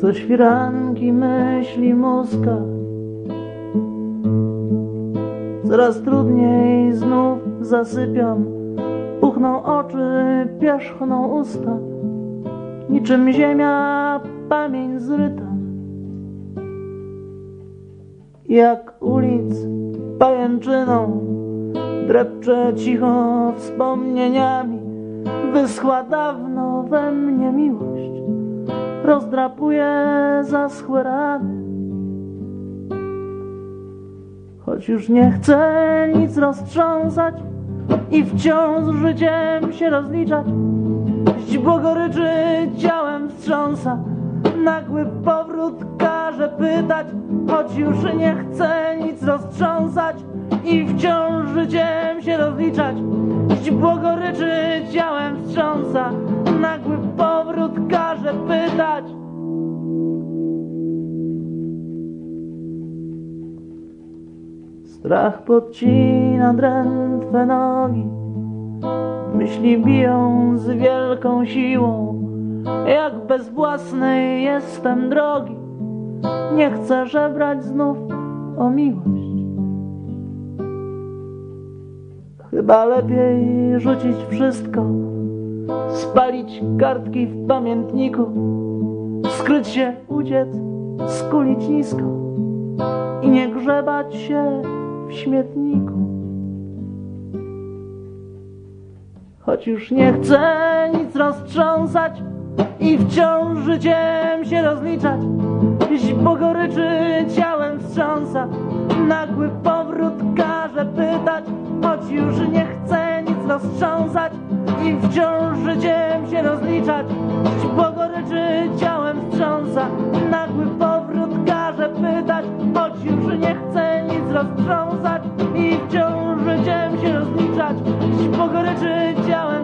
co świranki myśli mózga. Coraz trudniej znów zasypiam, puchną oczy, pierzchną usta, niczym ziemia pamięć zryta. Jak ulic pajęczyną drepcze cicho wspomnieniami, wyschła dawno we mnie miłość, rozdrapuje zaschłe rany. Choć już nie chcę nic roztrząsać i wciąż życiem się rozliczać, źdźbło goryczy ciałem wstrząsa, nagły powrót każe pytać, choć już nie chcę nic roztrząsać i wciąż życiem się rozliczać. Źdźbło goryczy ciałem wstrząsa, każe pytać. Strach podcina drętwe nogi, myśli biją z wielką siłą, jak bez własnej jestem drogi. Nie chcę żebrać znów o miłość. Chyba lepiej rzucić wszystko, spalić kartki w pamiętniku, skryć się, uciec, skulić nisko i nie grzebać się w śmietniku. Choć już nie chcę nic roztrząsać i wciąż życiem się rozliczać, źdźbło goryczy ciałem wstrząsa, nagły powrót każe pytać, choć już nie chcę nic roztrząsać i wciąż życiem się rozliczać, źdźbło goryczy ciałem wstrząsa, nagły powrót każe pytać, choć już nie chcę nic roztrząsać i wciąż życiem się rozliczać, źdźbło goryczy ciałem